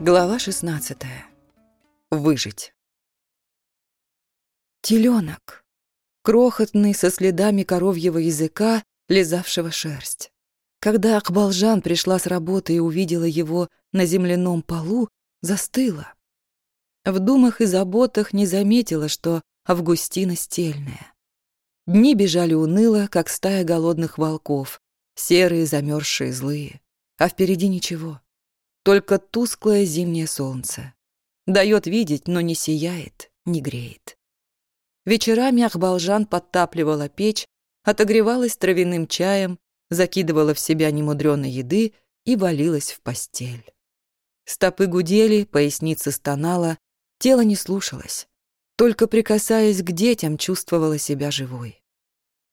Глава 16. Выжить. Теленок. Крохотный, со следами коровьего языка, лизавшего шерсть. Когда Акбалжан пришла с работы и увидела его на земляном полу, застыла. В думах и заботах не заметила, что Августина стельная. Дни бежали уныло, как стая голодных волков, серые, замерзшие, злые. А впереди ничего. Только тусклое зимнее солнце. Дает видеть, но не сияет, не греет. Вечерами Ахбалжан подтапливала печь, отогревалась травяным чаем, закидывала в себя немудреной еды и валилась в постель. Стопы гудели, поясница стонала, тело не слушалось. Только прикасаясь к детям, чувствовала себя живой.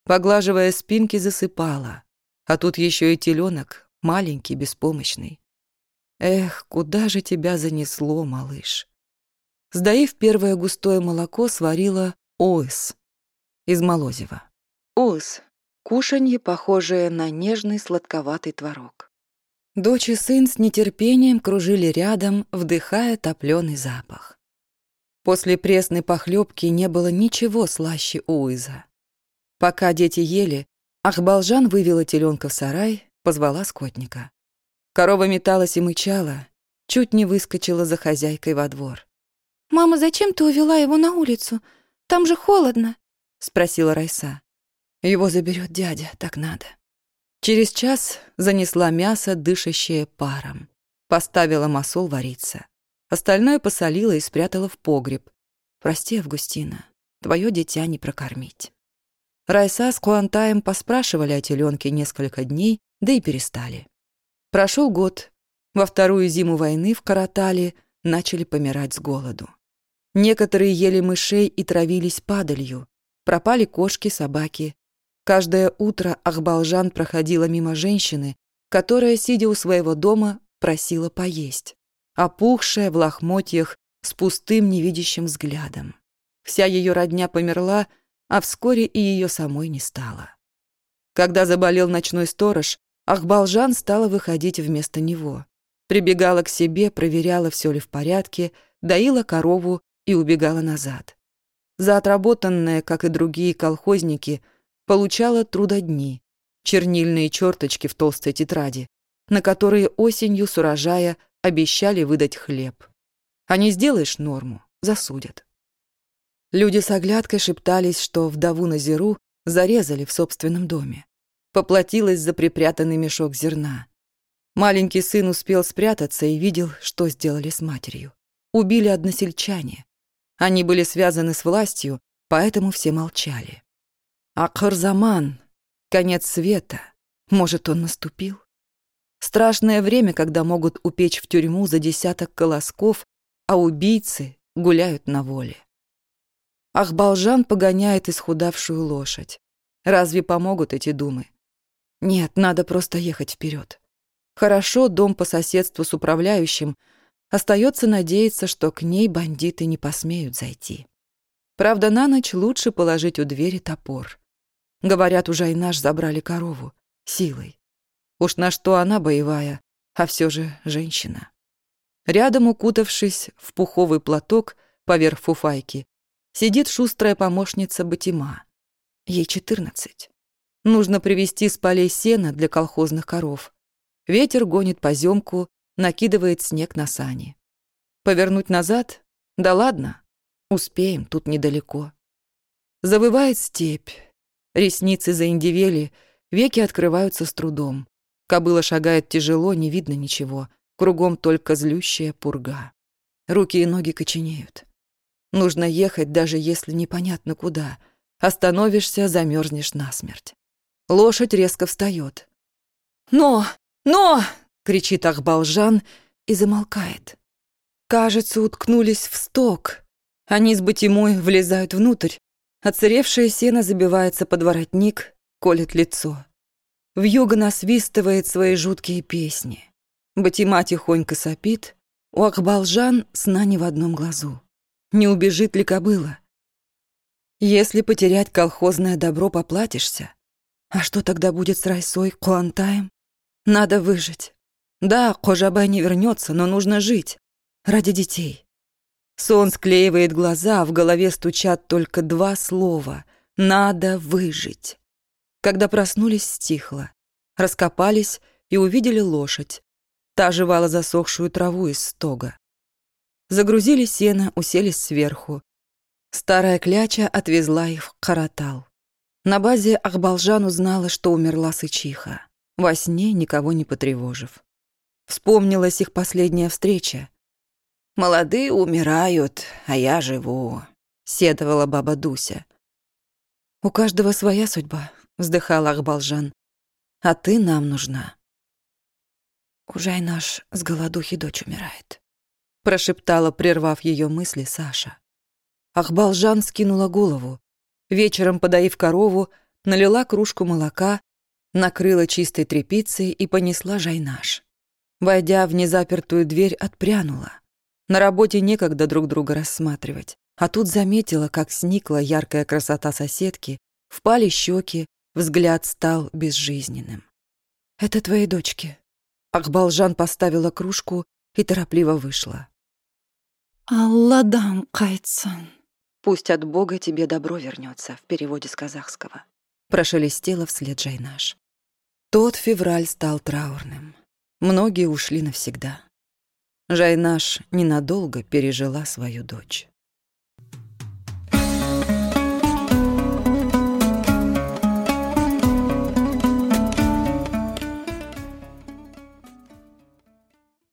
Поглаживая спинки, засыпала. А тут еще и теленок, маленький, беспомощный. Эх, куда же тебя занесло, малыш? Сдаив первое густое молоко, сварила оис из молозива. Оис — кушанье, похожее на нежный сладковатый творог. Дочь и сын с нетерпением кружили рядом, вдыхая топлёный запах. После пресной похлебки не было ничего слаще уиза. Пока дети ели, Ахбалжан вывела теленка в сарай, позвала скотника. Корова металась и мычала, чуть не выскочила за хозяйкой во двор. «Мама, зачем ты увела его на улицу? Там же холодно», — спросила Райса. «Его заберет дядя, так надо». Через час занесла мясо, дышащее паром. Поставила масол вариться. Остальное посолила и спрятала в погреб. «Прости, Августина, твое дитя не прокормить». Райса с Куантаем поспрашивали о теленке несколько дней, да и перестали. Прошел год. Во вторую зиму войны в Каратале начали помирать с голоду. Некоторые ели мышей и травились падалью. Пропали кошки, собаки. Каждое утро Ахбалжан проходила мимо женщины, которая, сидя у своего дома, просила поесть. Опухшая в лохмотьях, с пустым невидящим взглядом. Вся ее родня померла, а вскоре и ее самой не стало. Когда заболел ночной сторож, Ахбалжан стала выходить вместо него. Прибегала к себе, проверяла, все ли в порядке, доила корову и убегала назад. За отработанное, как и другие колхозники, получала трудодни, чернильные черточки в толстой тетради, на которые осенью с урожая обещали выдать хлеб. А не сделаешь норму, засудят. Люди с оглядкой шептались, что вдову Назиру зарезали в собственном доме поплатилась за припрятанный мешок зерна. Маленький сын успел спрятаться и видел, что сделали с матерью. Убили односельчане. Они были связаны с властью, поэтому все молчали. А Харзаман, конец света, может, он наступил? Страшное время, когда могут упечь в тюрьму за десяток колосков, а убийцы гуляют на воле. Ахбалжан погоняет исхудавшую лошадь. Разве помогут эти думы? Нет, надо просто ехать вперед. Хорошо, дом по соседству с управляющим. Остается надеяться, что к ней бандиты не посмеют зайти. Правда, на ночь лучше положить у двери топор. Говорят, уже и наш забрали корову. Силой. Уж на что она боевая, а все же женщина. Рядом, укутавшись в пуховый платок поверх фуфайки, сидит шустрая помощница Батима. Ей четырнадцать. Нужно привезти с полей сена для колхозных коров. Ветер гонит поземку, накидывает снег на сани. Повернуть назад? Да ладно, успеем, тут недалеко. Завывает степь. Ресницы заиндивели, веки открываются с трудом. Кобыла шагает тяжело, не видно ничего. Кругом только злющая пурга. Руки и ноги коченеют. Нужно ехать, даже если непонятно куда. Остановишься, замерзнешь насмерть. Лошадь резко встает. «Но! Но!» — кричит Ахбалжан и замолкает. Кажется, уткнулись в сток. Они с Батимой влезают внутрь. Оцаревшее сено забивается под воротник, колет лицо. Вьюга насвистывает свои жуткие песни. Батима тихонько сопит. У Ахбалжан сна не в одном глазу. Не убежит ли кобыла? Если потерять колхозное добро, поплатишься. А что тогда будет с Райсой, Куантаем? Надо выжить. Да, Кожабай не вернется, но нужно жить. ради детей. Сон склеивает глаза, а в голове стучат только два слова «надо выжить». Когда проснулись, стихло. Раскопались и увидели лошадь. Та жевала засохшую траву из стога. Загрузили сено, уселись сверху. Старая кляча отвезла их в Каратал. На базе Ахбалжан узнала, что умерла Сычиха, во сне никого не потревожив. Вспомнилась их последняя встреча. «Молодые умирают, а я живу», — седовала баба Дуся. «У каждого своя судьба», — вздыхал Ахбалжан. «А ты нам нужна». «Ужай наш с голодухи дочь умирает», — прошептала, прервав ее мысли, Саша. Ахбалжан скинула голову. Вечером, подоив корову, налила кружку молока, накрыла чистой тряпицей и понесла жайнаш. Войдя в незапертую дверь, отпрянула. На работе некогда друг друга рассматривать. А тут заметила, как сникла яркая красота соседки, впали щеки, взгляд стал безжизненным. «Это твои дочки». Акбалжан поставила кружку и торопливо вышла. «Алладан кайцан», «Пусть от Бога тебе добро вернется» в переводе с казахского. Прошелестела вслед Жайнаш. Тот февраль стал траурным. Многие ушли навсегда. Жайнаш ненадолго пережила свою дочь.